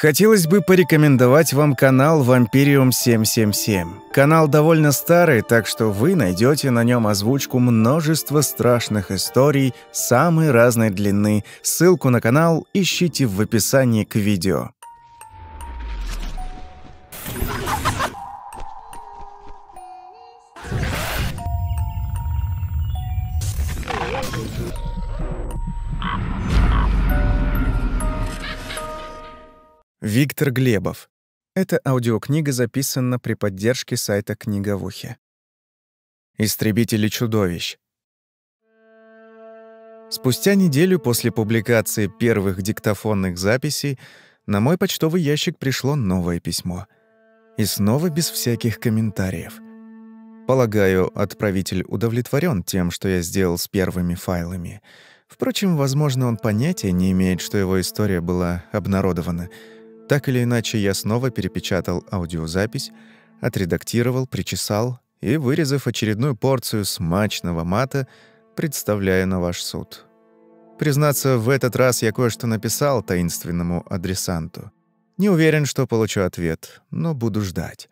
Хотелось бы порекомендовать вам канал Vampirium 777. Канал довольно старый, так что вы найдете на нем озвучку множества страшных историй самой разной длины. Ссылку на канал ищите в описании к видео. Виктор Глебов. Эта аудиокнига записана при поддержке сайта «Книга в ухе». Истребители чудовищ. Спустя неделю после публикации первых диктофонных записей на мой почтовый ящик пришло новое письмо. И снова без всяких комментариев. Полагаю, отправитель удовлетворен тем, что я сделал с первыми файлами. Впрочем, возможно, он понятия не имеет, что его история была обнародована — так или иначе, я снова перепечатал аудиозапись, отредактировал, причесал и, вырезав очередную порцию смачного мата, представляю на ваш суд. Признаться, в этот раз я кое-что написал таинственному адресанту. Не уверен, что получу ответ, но буду ждать.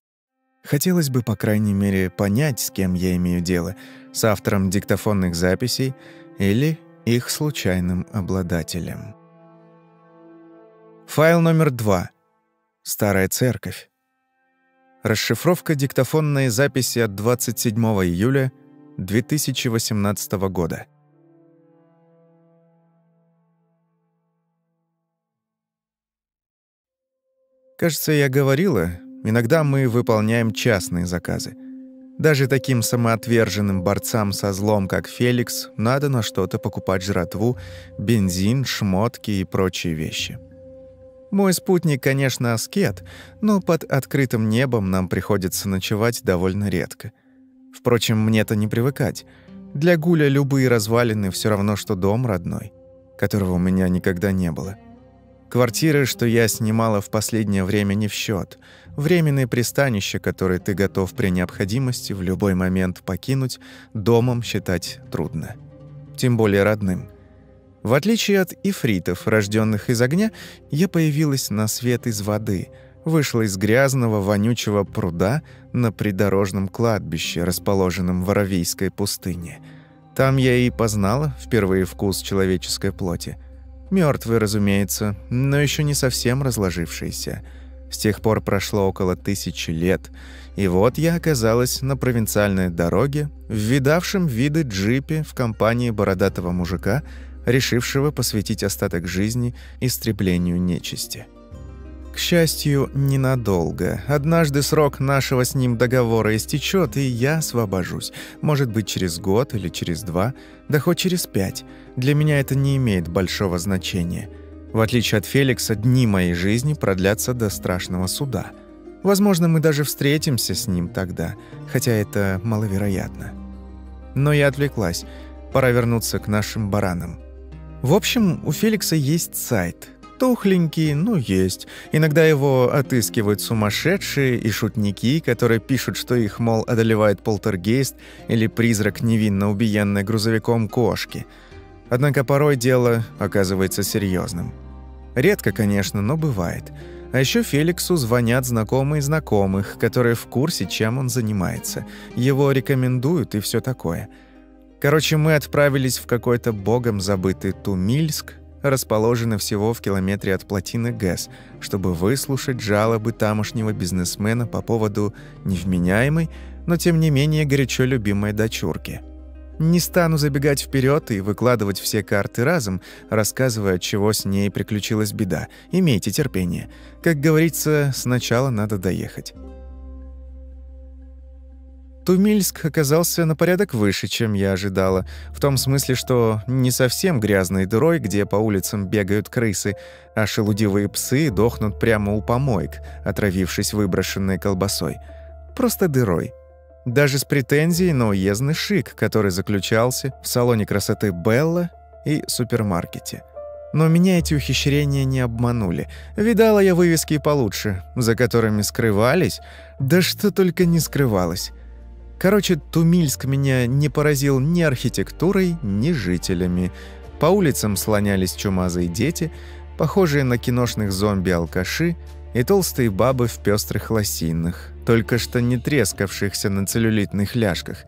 Хотелось бы, по крайней мере, понять, с кем я имею дело, с автором диктофонных записей или их случайным обладателем. Файл номер два. Старая церковь. Расшифровка диктофонной записи от 27 июля 2018 года. Кажется, я говорила, иногда мы выполняем частные заказы. Даже таким самоотверженным борцам со злом, как Феликс, надо на что-то покупать жратву, бензин, шмотки и прочие вещи. Мой спутник, конечно, аскет, но под открытым небом нам приходится ночевать довольно редко. Впрочем, мне-то не привыкать. Для Гуля любые развалины все равно, что дом родной, которого у меня никогда не было. Квартиры, что я снимала в последнее время, не в счет. Временное пристанище, которое ты готов при необходимости в любой момент покинуть, домом считать трудно. Тем более родным. В отличие от ифритов, рожденных из огня, я появилась на свет из воды, вышла из грязного, вонючего пруда на придорожном кладбище, расположенном в Аравийской пустыне. Там я и познала впервые вкус человеческой плоти. Мертвый, разумеется, но еще не совсем разложившийся. С тех пор прошло около тысячи лет, и вот я оказалась на провинциальной дороге, в видавшем виды джипе в компании бородатого мужика — решившего посвятить остаток жизни истреблению нечисти. К счастью, ненадолго. Однажды срок нашего с ним договора истечет, и я освобожусь. Может быть, через год или через два, да хоть через пять. Для меня это не имеет большого значения. В отличие от Феликса, дни моей жизни продлятся до страшного суда. Возможно, мы даже встретимся с ним тогда, хотя это маловероятно. Но я отвлеклась. Пора вернуться к нашим баранам. В общем, у Феликса есть сайт. Тухленький, ну есть. Иногда его отыскивают сумасшедшие и шутники, которые пишут, что их, мол, одолевает полтергейст или призрак невинно убиенной грузовиком кошки. Однако порой дело оказывается серьезным. Редко, конечно, но бывает. А еще Феликсу звонят знакомые знакомых, которые в курсе, чем он занимается. Его рекомендуют и все такое – Короче, мы отправились в какой-то богом забытый Тумильск, расположенный всего в километре от плотины ГЭС, чтобы выслушать жалобы тамошнего бизнесмена по поводу невменяемой, но тем не менее горячо любимой дочурки. Не стану забегать вперед и выкладывать все карты разом, рассказывая, чего с ней приключилась беда. Имейте терпение. Как говорится, сначала надо доехать. Тумильск оказался на порядок выше, чем я ожидала, в том смысле, что не совсем грязной дырой, где по улицам бегают крысы, а шелудивые псы дохнут прямо у помоек, отравившись выброшенной колбасой. Просто дырой. Даже с претензией на уездный шик, который заключался в салоне красоты «Белла» и супермаркете. Но меня эти ухищрения не обманули. Видала я вывески получше, за которыми скрывались, да что только не скрывалось. Короче, Тумильск меня не поразил ни архитектурой, ни жителями. По улицам слонялись чумазые дети, похожие на киношных зомби-алкаши и толстые бабы в пестрых лосинах, только что не трескавшихся на целлюлитных ляжках.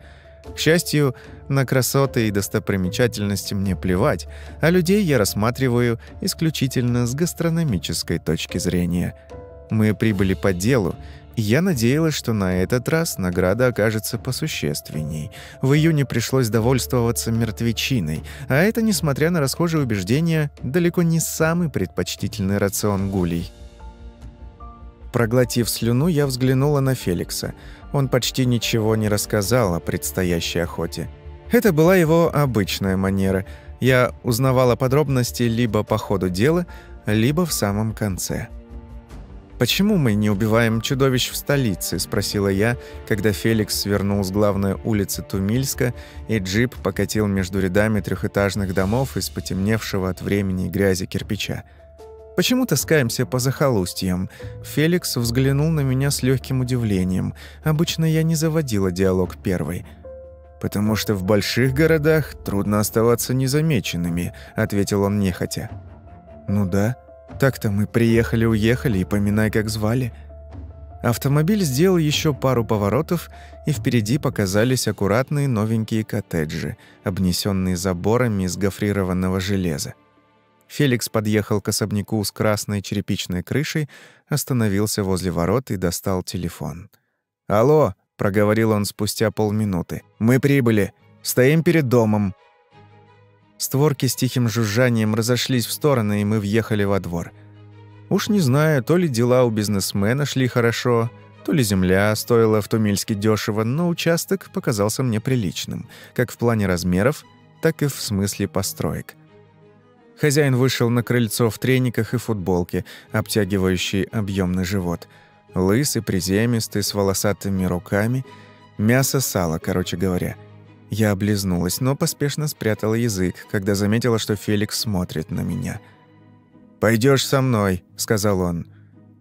К счастью, на красоты и достопримечательности мне плевать, а людей я рассматриваю исключительно с гастрономической точки зрения. Мы прибыли по делу, я надеялась, что на этот раз награда окажется посущественней. В июне пришлось довольствоваться мертвечиной, а это, несмотря на расхожие убеждения, далеко не самый предпочтительный рацион гулей. Проглотив слюну, я взглянула на Феликса. Он почти ничего не рассказал о предстоящей охоте. Это была его обычная манера. Я узнавала подробности либо по ходу дела, либо в самом конце. «Почему мы не убиваем чудовищ в столице?» – спросила я, когда Феликс свернул с главной улицы Тумильска, и джип покатил между рядами трехэтажных домов из потемневшего от времени и грязи кирпича. Почему таскаемся по захолустьям? Феликс взглянул на меня с легким удивлением. Обычно я не заводила диалог первой. «Потому что в больших городах трудно оставаться незамеченными», — ответил он нехотя. «Ну да. Так-то мы приехали-уехали и поминай, как звали». Автомобиль сделал еще пару поворотов, и впереди показались аккуратные новенькие коттеджи, обнесенные заборами из гофрированного железа. Феликс подъехал к особняку с красной черепичной крышей, остановился возле ворот и достал телефон. «Алло!» — проговорил он спустя полминуты. «Мы прибыли. Стоим перед домом». Створки с тихим жужжанием разошлись в стороны, и мы въехали во двор. Уж не знаю, то ли дела у бизнесмена шли хорошо, то ли земля стоила в Тумильске дешево, но участок показался мне приличным, как в плане размеров, так и в смысле построек. Хозяин вышел на крыльцо в трениках и футболке, обтягивающей объемный живот. Лысый, приземистый, с волосатыми руками. Мясо-сало, короче говоря. Я облизнулась, но поспешно спрятала язык, когда заметила, что Феликс смотрит на меня. Пойдешь со мной», — сказал он.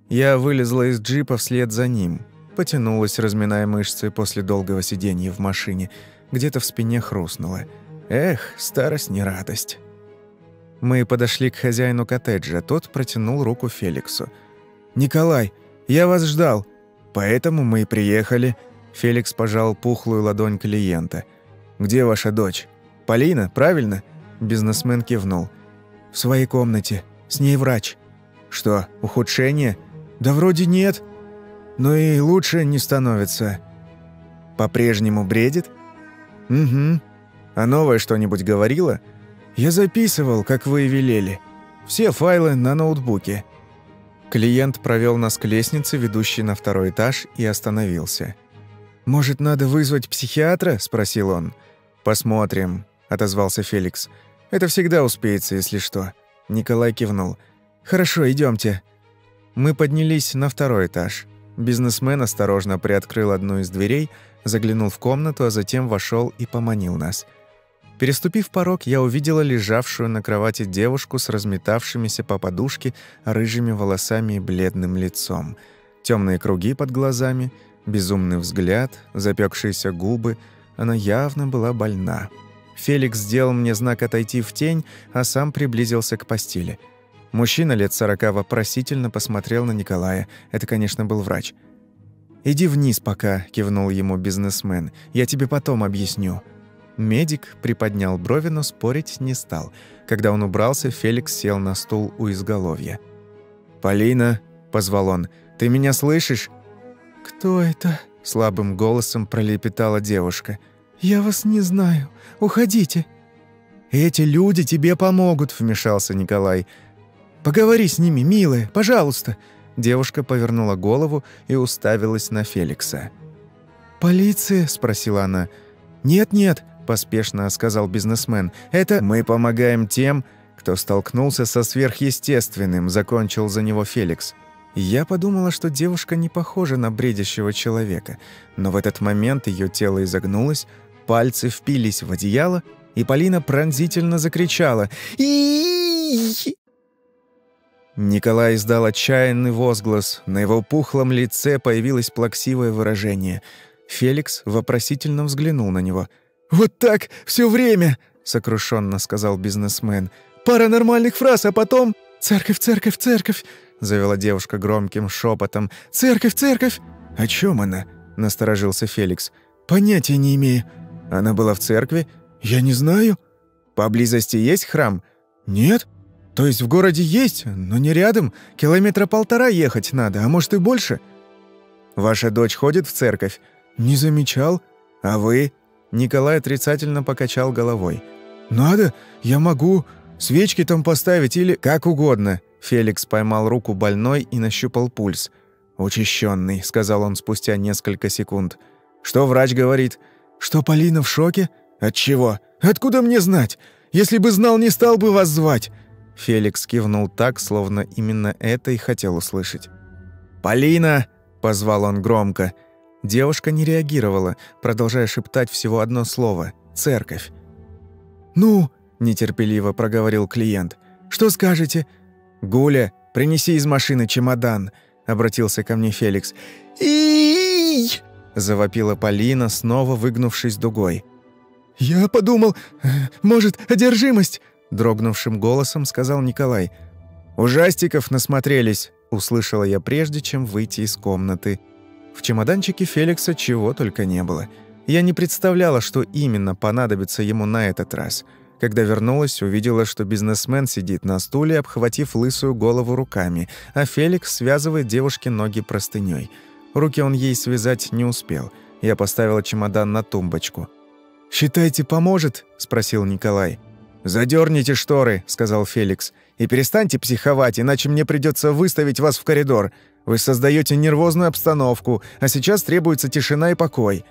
Я вылезла из джипа вслед за ним. Потянулась, разминая мышцы после долгого сидения в машине. Где-то в спине хрустнуло. Эх, старость не радость. Мы подошли к хозяину коттеджа, тот протянул руку Феликсу. «Николай, я вас ждал, поэтому мы и приехали». Феликс пожал пухлую ладонь клиента. «Где ваша дочь?» «Полина, правильно?» Бизнесмен кивнул. «В своей комнате. С ней врач». «Что, ухудшение?» «Да вроде нет. Но и лучше не становится». «По-прежнему бредит?» «Угу. А новое что-нибудь говорила?» «Я записывал, как вы и велели. Все файлы на ноутбуке». Клиент провел нас к лестнице, ведущей на второй этаж, и остановился. «Может, надо вызвать психиатра?» – спросил он. «Посмотрим», – отозвался Феликс. «Это всегда успеется, если что». Николай кивнул. «Хорошо, идемте. Мы поднялись на второй этаж. Бизнесмен осторожно приоткрыл одну из дверей, заглянул в комнату, а затем вошел и поманил нас – Переступив порог, я увидела лежавшую на кровати девушку с разметавшимися по подушке рыжими волосами и бледным лицом. Темные круги под глазами, безумный взгляд, запекшиеся губы. Она явно была больна. Феликс сделал мне знак отойти в тень, а сам приблизился к постели. Мужчина лет сорока вопросительно посмотрел на Николая. Это, конечно, был врач. «Иди вниз пока», — кивнул ему бизнесмен. «Я тебе потом объясню». Медик приподнял брови, но спорить не стал. Когда он убрался, Феликс сел на стул у изголовья. «Полина», — позвал он, — «ты меня слышишь?» «Кто это?» — слабым голосом пролепетала девушка. «Я вас не знаю. Уходите». «Эти люди тебе помогут», — вмешался Николай. «Поговори с ними, милая, пожалуйста». Девушка повернула голову и уставилась на Феликса. «Полиция?» — спросила она. «Нет-нет, поспешно сказал бизнесмен. «Это мы помогаем тем, кто столкнулся со сверхъестественным», закончил за него Феликс. Я подумала, что девушка не похожа на бредящего человека, но в этот момент ее тело изогнулось, пальцы впились в одеяло, и Полина пронзительно закричала Николай издал отчаянный возглас. На его пухлом лице появилось плаксивое выражение. Феликс вопросительно взглянул на него – «Вот так все время!» — сокрушенно сказал бизнесмен. «Пара нормальных фраз, а потом...» «Церковь, церковь, церковь!» — завела девушка громким шепотом. «Церковь, церковь!» «О чем она?» — насторожился Феликс. «Понятия не имею». «Она была в церкви?» «Я не знаю». «Поблизости есть храм?» «Нет. То есть в городе есть, но не рядом. Километра полтора ехать надо, а может и больше». «Ваша дочь ходит в церковь?» «Не замечал». «А вы?» Николай отрицательно покачал головой. «Надо, я могу. Свечки там поставить или...» «Как угодно». Феликс поймал руку больной и нащупал пульс. «Учащенный», — сказал он спустя несколько секунд. «Что врач говорит?» «Что Полина в шоке?» «От чего?» «Откуда мне знать? Если бы знал, не стал бы вас звать». Феликс кивнул так, словно именно это и хотел услышать. «Полина!» — позвал он громко. Девушка не реагировала, продолжая шептать всего одно слово — «церковь». «Ну?» — нетерпеливо проговорил клиент. «Что скажете?» «Гуля, принеси из машины чемодан», — обратился ко мне Феликс. и завопила Полина, снова выгнувшись дугой. «Я подумал, может, одержимость?» — дрогнувшим голосом сказал Николай. «Ужастиков насмотрелись», — услышала я прежде, чем выйти из комнаты. В чемоданчике Феликса чего только не было. Я не представляла, что именно понадобится ему на этот раз. Когда вернулась, увидела, что бизнесмен сидит на стуле, обхватив лысую голову руками, а Феликс связывает девушке ноги простыней. Руки он ей связать не успел. Я поставила чемодан на тумбочку. «Считаете, поможет?» – спросил Николай. «Задерните шторы», – сказал Феликс. «И перестаньте психовать, иначе мне придется выставить вас в коридор. Вы создаете нервозную обстановку, а сейчас требуется тишина и покой».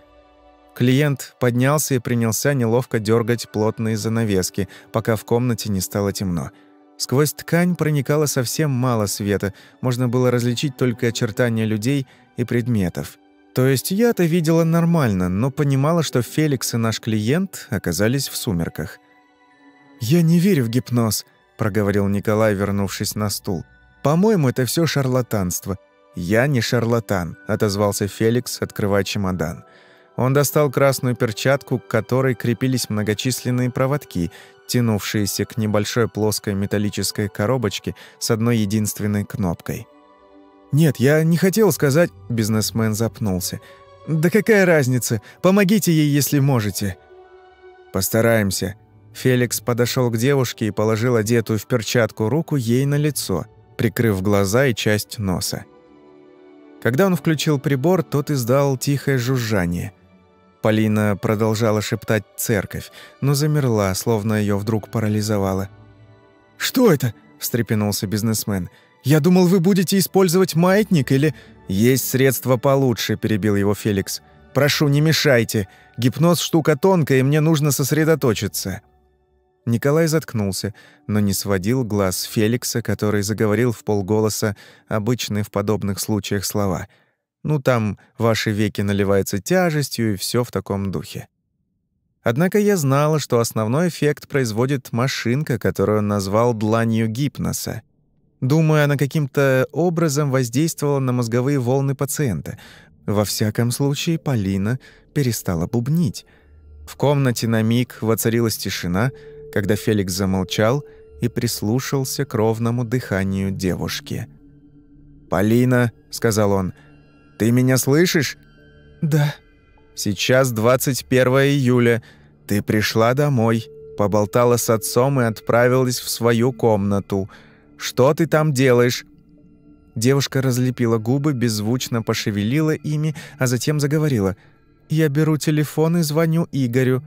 Клиент поднялся и принялся неловко дергать плотные занавески, пока в комнате не стало темно. Сквозь ткань проникало совсем мало света, можно было различить только очертания людей и предметов. То есть я-то видела нормально, но понимала, что Феликс и наш клиент оказались в сумерках. «Я не верю в гипноз», — проговорил Николай, вернувшись на стул. «По-моему, это все шарлатанство». «Я не шарлатан», — отозвался Феликс, открывая чемодан. Он достал красную перчатку, к которой крепились многочисленные проводки, тянувшиеся к небольшой плоской металлической коробочке с одной единственной кнопкой. «Нет, я не хотел сказать...» — бизнесмен запнулся. «Да какая разница? Помогите ей, если можете». «Постараемся». Феликс подошел к девушке и положил одетую в перчатку руку ей на лицо, прикрыв глаза и часть носа. Когда он включил прибор, тот издал тихое жужжание. Полина продолжала шептать «церковь», но замерла, словно ее вдруг парализовало. «Что это?» – встрепенулся бизнесмен – я думал, вы будете использовать маятник или...» «Есть средства получше», — перебил его Феликс. «Прошу, не мешайте. Гипноз — штука тонкая, и мне нужно сосредоточиться». Николай заткнулся, но не сводил глаз Феликса, который заговорил в полголоса обычные в подобных случаях слова. «Ну, там ваши веки наливаются тяжестью, и все в таком духе». Однако я знала, что основной эффект производит машинка, которую он назвал «дланью гипноса». Думаю, она каким-то образом воздействовала на мозговые волны пациента. Во всяком случае, Полина перестала бубнить. В комнате на миг воцарилась тишина, когда Феликс замолчал и прислушался к ровному дыханию девушки. «Полина», — сказал он, — «ты меня слышишь?» «Да». «Сейчас 21 июля. Ты пришла домой, поболтала с отцом и отправилась в свою комнату». Что ты там делаешь?» Девушка разлепила губы, беззвучно пошевелила ими, а затем заговорила. «Я беру телефон и звоню Игорю».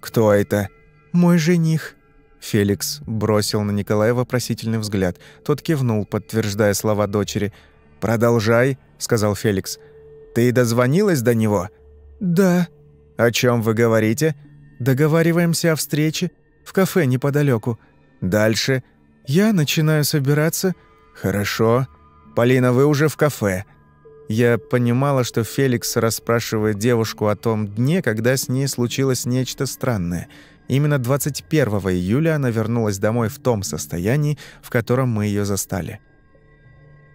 «Кто это?» «Мой жених». Феликс бросил на Николая вопросительный взгляд. Тот кивнул, подтверждая слова дочери. «Продолжай», — сказал Феликс. «Ты дозвонилась до него?» «Да». «О чем вы говорите?» «Договариваемся о встрече в кафе неподалеку. «Дальше?» Я начинаю собираться. Хорошо. Полина, вы уже в кафе. Я понимала, что Феликс расспрашивает девушку о том дне, когда с ней случилось нечто странное. Именно 21 июля она вернулась домой в том состоянии, в котором мы ее застали.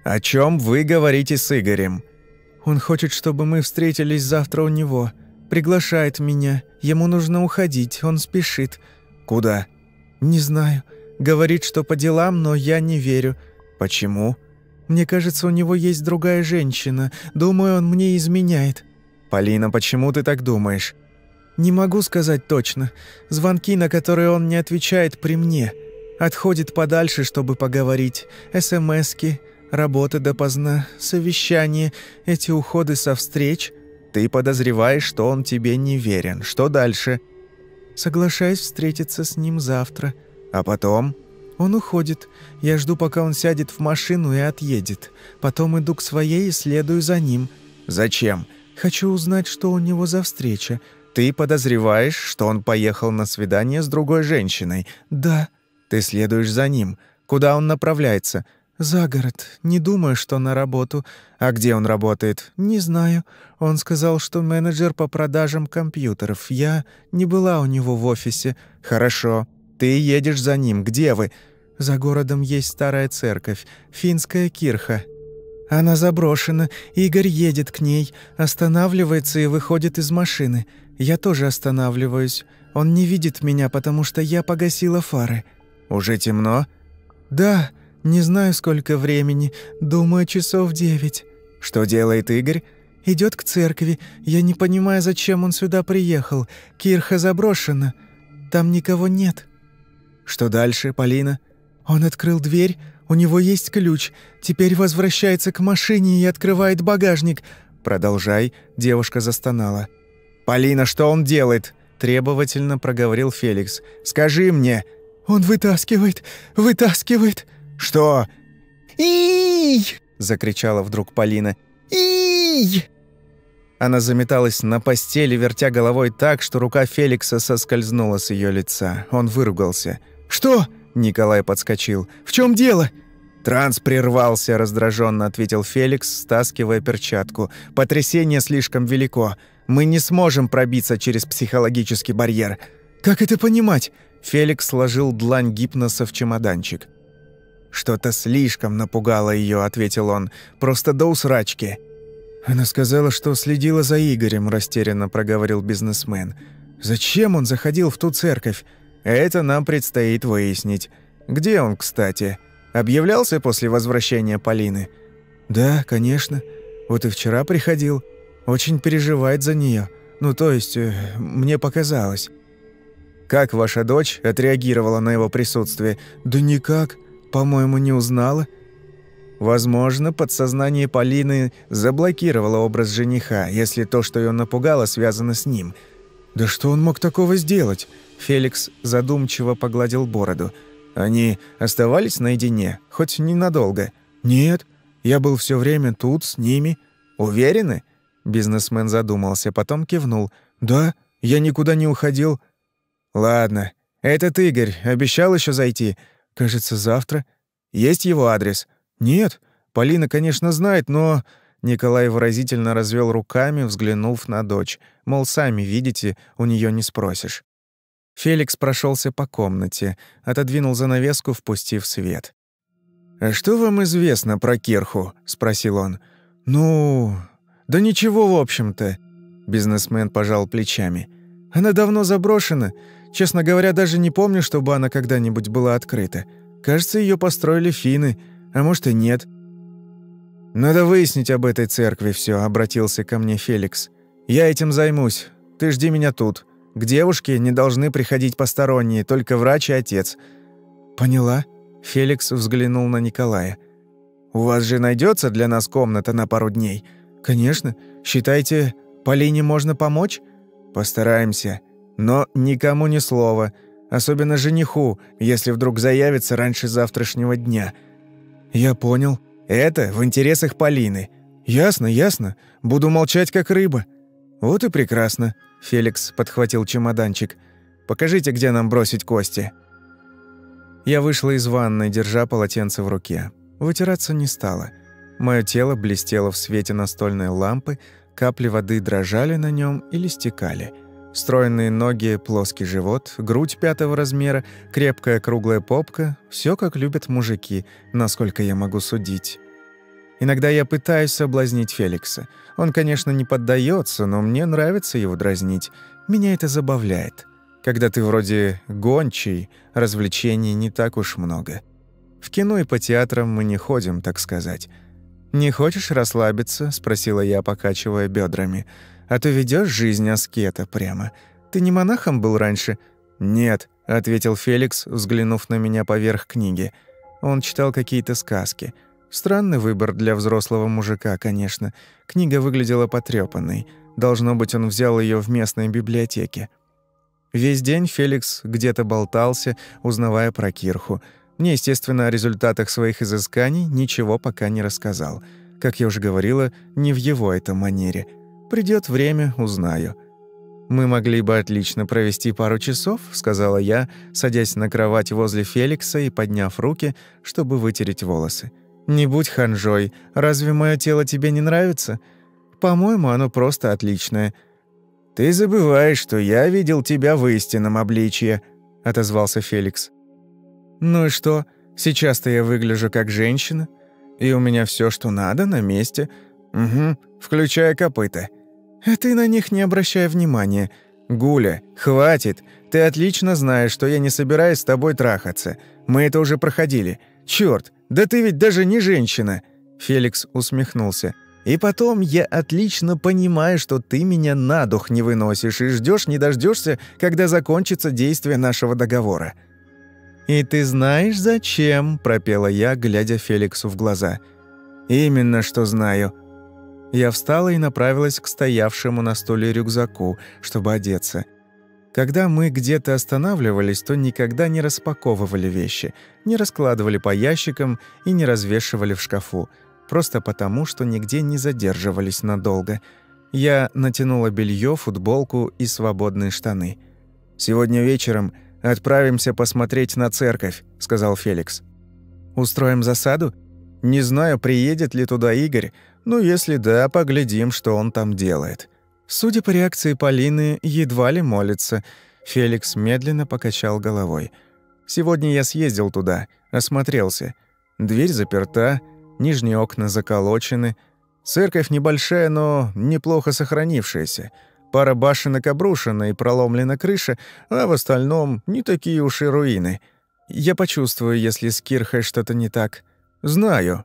«О чем вы говорите с Игорем?» «Он хочет, чтобы мы встретились завтра у него. Приглашает меня. Ему нужно уходить, он спешит». «Куда?» «Не знаю. Говорит, что по делам, но я не верю. Почему? Мне кажется, у него есть другая женщина. Думаю, он мне изменяет. Полина, почему ты так думаешь? Не могу сказать точно. Звонки, на которые он не отвечает при мне. Отходит подальше, чтобы поговорить. СМСки, работа допоздна, совещания, эти уходы со встреч. Ты подозреваешь, что он тебе не верен. Что дальше? Соглашаюсь встретиться с ним завтра. А потом? Он уходит. Я жду, пока он сядет в машину и отъедет. Потом иду к своей и следую за ним. Зачем? Хочу узнать, что у него за встреча. Ты подозреваешь, что он поехал на свидание с другой женщиной? Да. Ты следуешь за ним. Куда он направляется? За город. Не думаю, что на работу. А где он работает? Не знаю. Он сказал, что менеджер по продажам компьютеров. Я не была у него в офисе. Хорошо. Ты едешь за ним. Где вы? За городом есть старая церковь, финская кирха. Она заброшена, Игорь едет к ней, останавливается и выходит из машины. Я тоже останавливаюсь. Он не видит меня, потому что я погасила фары. Уже темно? Да, не знаю, сколько времени. Думаю, часов девять. Что делает Игорь? Идет к церкви. Я не понимаю, зачем он сюда приехал. Кирха заброшена. Там никого нет. Что дальше, Полина? Он открыл дверь, у него есть ключ. Теперь возвращается к машине и открывает багажник. Продолжай, девушка застонала. Полина, что он делает? требовательно проговорил Феликс. Скажи мне. Он вытаскивает, вытаскивает. Что? И! закричала вдруг Полина. И! Она заметалась на постели, вертя головой так, что рука Феликса соскользнула с ее лица. Он выругался. «Что?» Николай подскочил. «В чем дело?» «Транс прервался», — раздраженно ответил Феликс, стаскивая перчатку. «Потрясение слишком велико. Мы не сможем пробиться через психологический барьер». «Как это понимать?» Феликс сложил длань гипноса в чемоданчик. «Что-то слишком напугало ее, ответил он. «Просто до усрачки». «Она сказала, что следила за Игорем», — растерянно проговорил бизнесмен. «Зачем он заходил в ту церковь? Это нам предстоит выяснить. Где он, кстати? Объявлялся после возвращения Полины? Да, конечно. Вот и вчера приходил. Очень переживает за нее. Ну, то есть, э, мне показалось. Как ваша дочь отреагировала на его присутствие? Да никак. По-моему, не узнала. Возможно, подсознание Полины заблокировало образ жениха, если то, что ее напугало, связано с ним. Да что он мог такого сделать? Феликс задумчиво погладил бороду. Они оставались наедине, хоть ненадолго. Нет, я был все время тут с ними. Уверены? Бизнесмен задумался, потом кивнул. Да, я никуда не уходил. Ладно. Этот Игорь обещал еще зайти. Кажется, завтра. Есть его адрес? Нет. Полина, конечно, знает, но Николай выразительно развел руками, взглянув на дочь. Мол, сами видите, у нее не спросишь. Феликс прошелся по комнате, отодвинул занавеску, впустив свет. «А что вам известно про Кирху?» — спросил он. «Ну, да ничего, в общем-то». Бизнесмен пожал плечами. «Она давно заброшена. Честно говоря, даже не помню, чтобы она когда-нибудь была открыта. Кажется, ее построили финны, а может и нет». «Надо выяснить об этой церкви все, обратился ко мне Феликс. «Я этим займусь. Ты жди меня тут». К девушке не должны приходить посторонние, только врач и отец». «Поняла?» Феликс взглянул на Николая. «У вас же найдется для нас комната на пару дней?» «Конечно. Считайте, Полине можно помочь?» «Постараемся. Но никому ни слова. Особенно жениху, если вдруг заявится раньше завтрашнего дня». «Я понял. Это в интересах Полины». «Ясно, ясно. Буду молчать, как рыба». «Вот и прекрасно». Феликс подхватил чемоданчик. «Покажите, где нам бросить кости». Я вышла из ванной, держа полотенце в руке. Вытираться не стала. Мое тело блестело в свете настольной лампы, капли воды дрожали на нем или стекали. Стройные ноги, плоский живот, грудь пятого размера, крепкая круглая попка — все как любят мужики, насколько я могу судить. Иногда я пытаюсь соблазнить Феликса. Он, конечно, не поддается, но мне нравится его дразнить. Меня это забавляет. Когда ты вроде гончий, развлечений не так уж много. В кино и по театрам мы не ходим, так сказать. «Не хочешь расслабиться?» — спросила я, покачивая бедрами. «А то ведешь жизнь аскета прямо. Ты не монахом был раньше?» «Нет», — ответил Феликс, взглянув на меня поверх книги. Он читал какие-то сказки. Странный выбор для взрослого мужика, конечно. Книга выглядела потрёпанной. Должно быть, он взял её в местной библиотеке. Весь день Феликс где-то болтался, узнавая про Кирху — мне, естественно, о результатах своих изысканий ничего пока не рассказал. Как я уже говорила, не в его этом манере. Придет время, узнаю. «Мы могли бы отлично провести пару часов», — сказала я, садясь на кровать возле Феликса и подняв руки, чтобы вытереть волосы. «Не будь ханжой. Разве мое тело тебе не нравится? По-моему, оно просто отличное». «Ты забываешь, что я видел тебя в истинном обличье», — отозвался Феликс. «Ну и что? Сейчас-то я выгляжу как женщина, и у меня все, что надо, на месте. Угу, включая копыта. А ты на них не обращай внимания. Гуля, хватит. Ты отлично знаешь, что я не собираюсь с тобой трахаться. Мы это уже проходили. Черт, да ты ведь даже не женщина!» Феликс усмехнулся. «И потом я отлично понимаю, что ты меня на дух не выносишь и ждешь, не дождешься, когда закончится действие нашего договора». «И ты знаешь, зачем?» – пропела я, глядя Феликсу в глаза. «Именно что знаю». Я встала и направилась к стоявшему на столе рюкзаку, чтобы одеться. Когда мы где-то останавливались, то никогда не распаковывали вещи, не раскладывали по ящикам и не развешивали в шкафу, просто потому, что нигде не задерживались надолго. Я натянула белье, футболку и свободные штаны. Сегодня вечером – «Отправимся посмотреть на церковь», — сказал Феликс. «Устроим засаду? Не знаю, приедет ли туда Игорь, но если да, поглядим, что он там делает». Судя по реакции Полины, едва ли молится. Феликс медленно покачал головой. «Сегодня я съездил туда, осмотрелся. Дверь заперта, нижние окна заколочены. Церковь небольшая, но неплохо сохранившаяся». Пара башенок обрушена и проломлена крыша, а в остальном не такие уж и руины. Я почувствую, если с Кирхой что-то не так. Знаю».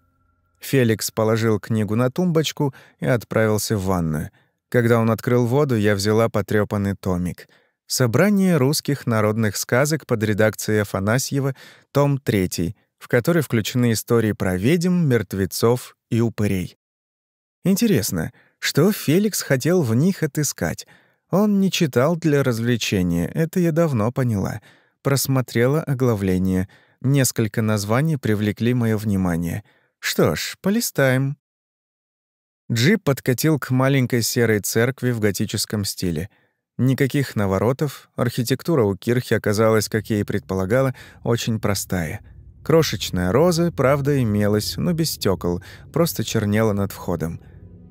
Феликс положил книгу на тумбочку и отправился в ванную. Когда он открыл воду, я взяла потрёпанный томик. «Собрание русских народных сказок» под редакцией Афанасьева, том 3, в который включены истории про ведьм, мертвецов и упырей. Интересно, что Феликс хотел в них отыскать? Он не читал для развлечения, это я давно поняла. Просмотрела оглавление. Несколько названий привлекли мое внимание. Что ж, полистаем. Джип подкатил к маленькой серой церкви в готическом стиле. Никаких наворотов, архитектура у кирхи оказалась, как я и предполагала, очень простая. Крошечная роза, правда, имелась, но без стекол, просто чернела над входом.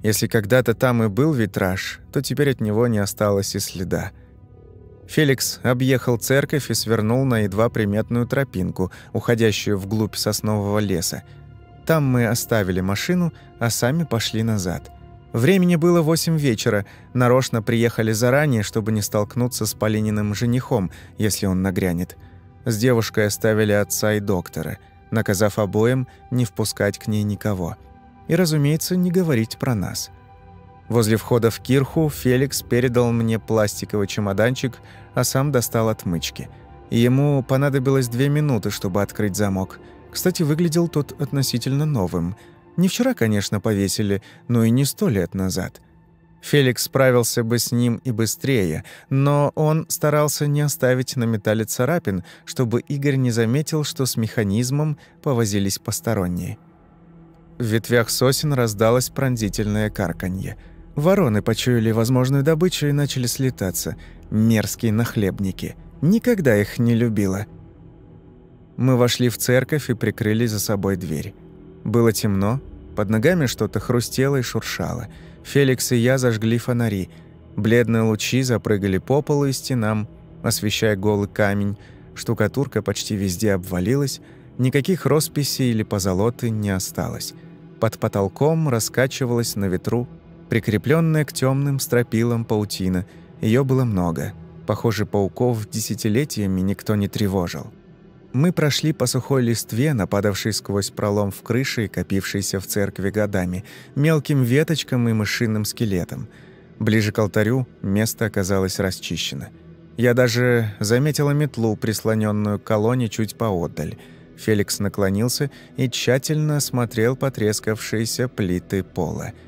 Если когда-то там и был витраж, то теперь от него не осталось и следа. Феликс объехал церковь и свернул на едва приметную тропинку, уходящую вглубь соснового леса. Там мы оставили машину, а сами пошли назад. Времени было восемь вечера, нарочно приехали заранее, чтобы не столкнуться с Полининым женихом, если он нагрянет. С девушкой оставили отца и доктора, наказав обоим не впускать к ней никого – и, разумеется, не говорить про нас. Возле входа в кирху Феликс передал мне пластиковый чемоданчик, а сам достал отмычки. ему понадобилось две минуты, чтобы открыть замок. Кстати, выглядел тот относительно новым. Не вчера, конечно, повесили, но и не сто лет назад. Феликс справился бы с ним и быстрее, но он старался не оставить на металле царапин, чтобы Игорь не заметил, что с механизмом повозились посторонние. В ветвях сосен раздалось пронзительное карканье. Вороны почуяли возможную добычу и начали слетаться. Мерзкие нахлебники. Никогда их не любила. Мы вошли в церковь и прикрыли за собой дверь. Было темно, под ногами что-то хрустело и шуршало. Феликс и я зажгли фонари. Бледные лучи запрыгали по полу и стенам, освещая голый камень. Штукатурка почти везде обвалилась, никаких росписей или позолоты не осталось. Под потолком раскачивалась на ветру, прикрепленная к темным стропилам паутина. Ее было много. Похоже, пауков десятилетиями никто не тревожил. Мы прошли по сухой листве, нападавшей сквозь пролом в крыше и копившейся в церкви годами, мелким веточкам и мышиным скелетом. Ближе к алтарю место оказалось расчищено. Я даже заметила метлу, прислоненную к колонне чуть поотдаль. Феликс наклонился и тщательно осмотрел потрескавшиеся плиты пола –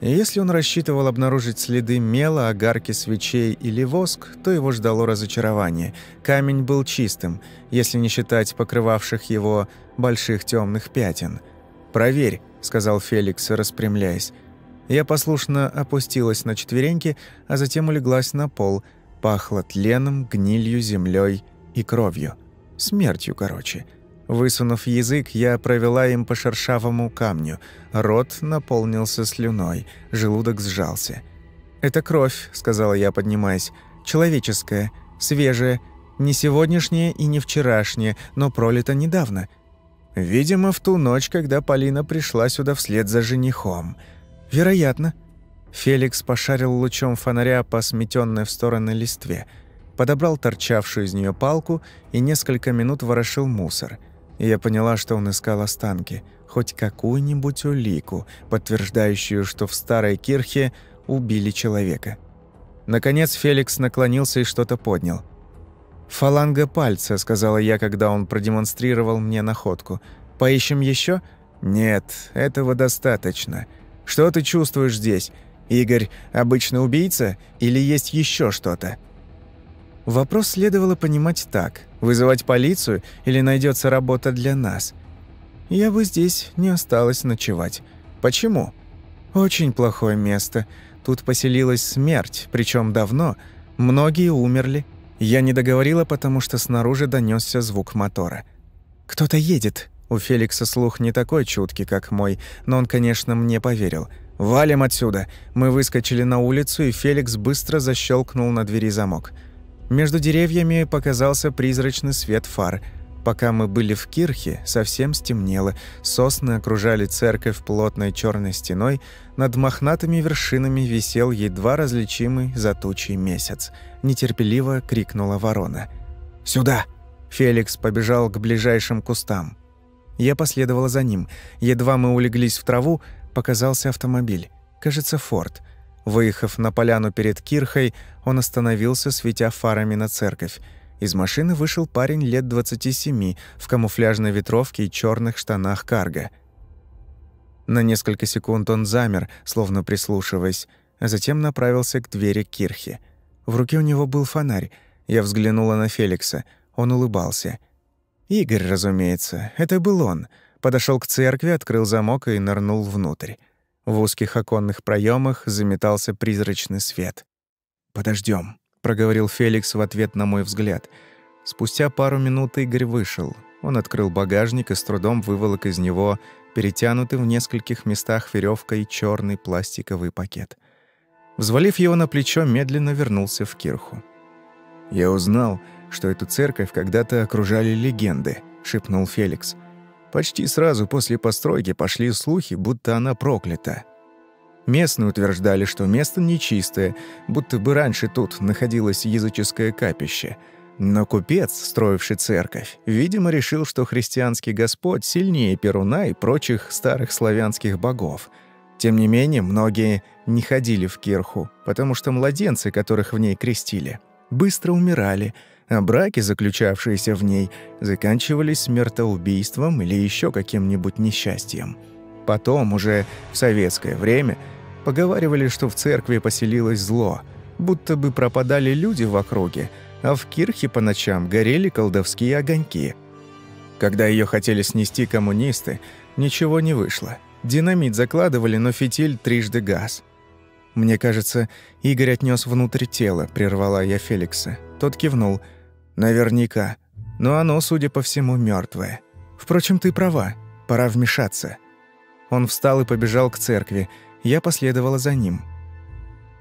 и если он рассчитывал обнаружить следы мела, огарки свечей или воск, то его ждало разочарование. Камень был чистым, если не считать покрывавших его больших темных пятен. «Проверь», — сказал Феликс, распрямляясь. Я послушно опустилась на четвереньки, а затем улеглась на пол. Пахло тленом, гнилью, землей и кровью. Смертью, короче. Высунув язык, я провела им по шершавому камню. Рот наполнился слюной, желудок сжался. «Это кровь», — сказала я, поднимаясь. «Человеческая, свежая, не сегодняшняя и не вчерашняя, но пролита недавно. Видимо, в ту ночь, когда Полина пришла сюда вслед за женихом. Вероятно». Феликс пошарил лучом фонаря по сметенной в стороны листве, подобрал торчавшую из нее палку и несколько минут ворошил мусор — и я поняла, что он искал останки, хоть какую-нибудь улику, подтверждающую, что в старой кирхе убили человека. Наконец Феликс наклонился и что-то поднял. «Фаланга пальца», — сказала я, когда он продемонстрировал мне находку. «Поищем еще? «Нет, этого достаточно. Что ты чувствуешь здесь? Игорь – обычный убийца или есть еще что-то?» Вопрос следовало понимать так. Вызывать полицию или найдется работа для нас? Я бы здесь не осталась ночевать. Почему? Очень плохое место. Тут поселилась смерть, причем давно. Многие умерли. Я не договорила, потому что снаружи донесся звук мотора. «Кто-то едет». У Феликса слух не такой чуткий, как мой, но он, конечно, мне поверил. «Валим отсюда!» Мы выскочили на улицу, и Феликс быстро защелкнул на двери замок. Между деревьями показался призрачный свет фар. Пока мы были в Кирхе, совсем стемнело. Сосны окружали церковь плотной черной стеной. Над мохнатыми вершинами висел едва различимый за тучей месяц. Нетерпеливо крикнула ворона. «Сюда!» Феликс побежал к ближайшим кустам. Я последовала за ним. Едва мы улеглись в траву, показался автомобиль. Кажется, «Форд». Выехав на поляну перед Кирхой, он остановился, светя фарами на церковь. Из машины вышел парень лет 27 в камуфляжной ветровке и черных штанах карго. На несколько секунд он замер, словно прислушиваясь, а затем направился к двери Кирхи. В руке у него был фонарь. Я взглянула на Феликса. Он улыбался. Игорь, разумеется, это был он. Подошел к церкви, открыл замок и нырнул внутрь. В узких оконных проемах заметался призрачный свет. Подождем, проговорил Феликс в ответ на мой взгляд. Спустя пару минут Игорь вышел. Он открыл багажник и с трудом выволок из него перетянутый в нескольких местах веревкой черный пластиковый пакет. Взвалив его на плечо, медленно вернулся в кирху. «Я узнал, что эту церковь когда-то окружали легенды», — шепнул Феликс. Почти сразу после постройки пошли слухи, будто она проклята. Местные утверждали, что место нечистое, будто бы раньше тут находилось языческое капище. Но купец, строивший церковь, видимо, решил, что христианский Господь сильнее Перуна и прочих старых славянских богов. Тем не менее, многие не ходили в кирху, потому что младенцы, которых в ней крестили, быстро умирали – а браки, заключавшиеся в ней, заканчивались смертоубийством или еще каким-нибудь несчастьем. Потом, уже в советское время, поговаривали, что в церкви поселилось зло, будто бы пропадали люди в округе, а в кирхе по ночам горели колдовские огоньки. Когда ее хотели снести коммунисты, ничего не вышло. Динамит закладывали, но фитиль трижды газ. «Мне кажется, Игорь отнес внутрь тела», — прервала я Феликса. Тот кивнул — Наверняка. Но оно, судя по всему, мертвое. Впрочем, ты права. Пора вмешаться. Он встал и побежал к церкви. Я последовала за ним.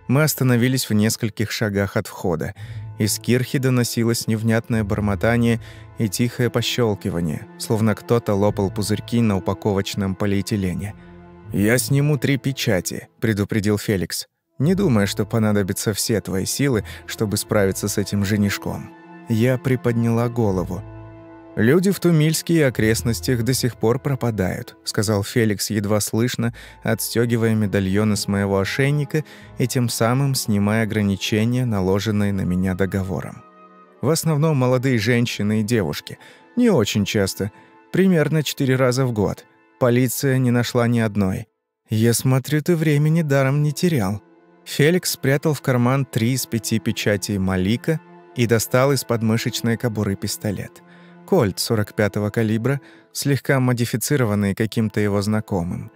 Мы остановились в нескольких шагах от входа. Из кирхи доносилось невнятное бормотание и тихое пощелкивание, словно кто-то лопал пузырьки на упаковочном полиэтилене. «Я сниму три печати», — предупредил Феликс. Не думаю, что понадобятся все твои силы, чтобы справиться с этим женишком». Я приподняла голову. «Люди в Тумильске и окрестностях до сих пор пропадают», сказал Феликс едва слышно, отстегивая медальоны с моего ошейника и тем самым снимая ограничения, наложенные на меня договором. В основном молодые женщины и девушки. Не очень часто. Примерно четыре раза в год. Полиция не нашла ни одной. «Я смотрю, ты времени даром не терял». Феликс спрятал в карман три из пяти печатей Малика и достал из подмышечной кобуры пистолет. Кольт 45-го калибра, слегка модифицированный каким-то его знакомым.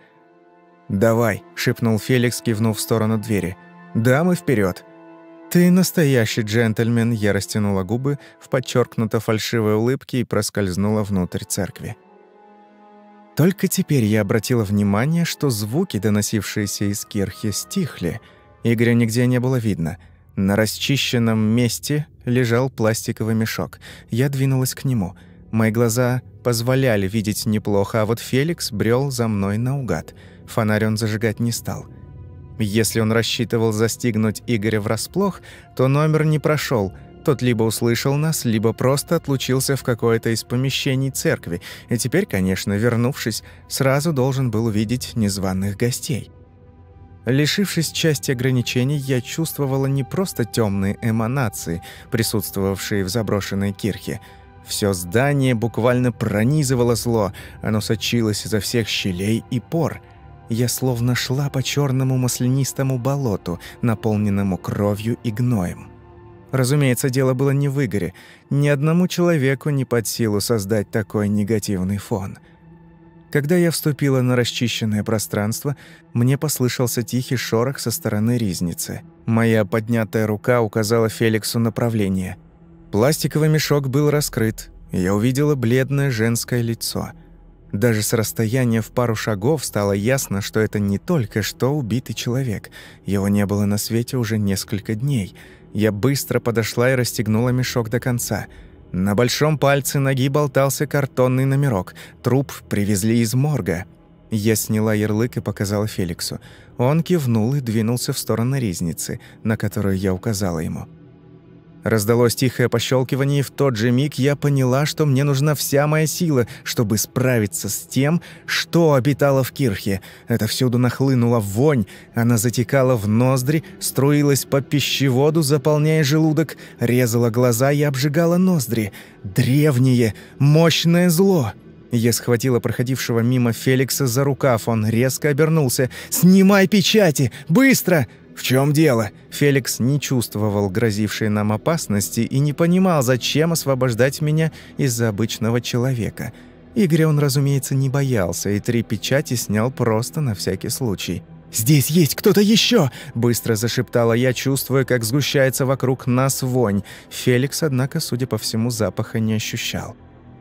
«Давай», — шепнул Феликс, кивнув в сторону двери. «Дамы вперед. «Ты настоящий джентльмен», — я растянула губы в подчеркнуто фальшивой улыбке и проскользнула внутрь церкви. Только теперь я обратила внимание, что звуки, доносившиеся из кирхи, стихли. Игоря нигде не было видно. На расчищенном месте лежал пластиковый мешок. Я двинулась к нему. Мои глаза позволяли видеть неплохо, а вот Феликс брел за мной наугад. Фонарь он зажигать не стал — если он рассчитывал застигнуть Игоря врасплох, то номер не прошел. Тот либо услышал нас, либо просто отлучился в какое-то из помещений церкви, и теперь, конечно, вернувшись, сразу должен был увидеть незваных гостей. Лишившись части ограничений, я чувствовала не просто темные эманации, присутствовавшие в заброшенной кирхе. Все здание буквально пронизывало зло, оно сочилось изо всех щелей и пор — я словно шла по черному маслянистому болоту, наполненному кровью и гноем. Разумеется, дело было не в Игоре. Ни одному человеку не под силу создать такой негативный фон. Когда я вступила на расчищенное пространство, мне послышался тихий шорох со стороны ризницы. Моя поднятая рука указала Феликсу направление. Пластиковый мешок был раскрыт, и я увидела бледное женское лицо – даже с расстояния в пару шагов стало ясно, что это не только что убитый человек. Его не было на свете уже несколько дней. Я быстро подошла и расстегнула мешок до конца. На большом пальце ноги болтался картонный номерок. Труп привезли из морга. Я сняла ярлык и показала Феликсу. Он кивнул и двинулся в сторону ризницы, на которую я указала ему. Раздалось тихое пощелкивание, и в тот же миг я поняла, что мне нужна вся моя сила, чтобы справиться с тем, что обитало в кирхе. Это всюду нахлынула вонь, она затекала в ноздри, струилась по пищеводу, заполняя желудок, резала глаза и обжигала ноздри. Древнее, мощное зло. Я схватила проходившего мимо Феликса за рукав, он резко обернулся. «Снимай печати! Быстро!» «В чем дело?» Феликс не чувствовал грозившей нам опасности и не понимал, зачем освобождать меня из-за обычного человека. Игоря он, разумеется, не боялся, и три печати снял просто на всякий случай. «Здесь есть кто-то еще!» – быстро зашептала я, чувствуя, как сгущается вокруг нас вонь. Феликс, однако, судя по всему, запаха не ощущал.